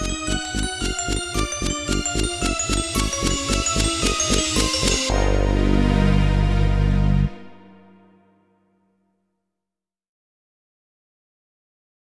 Música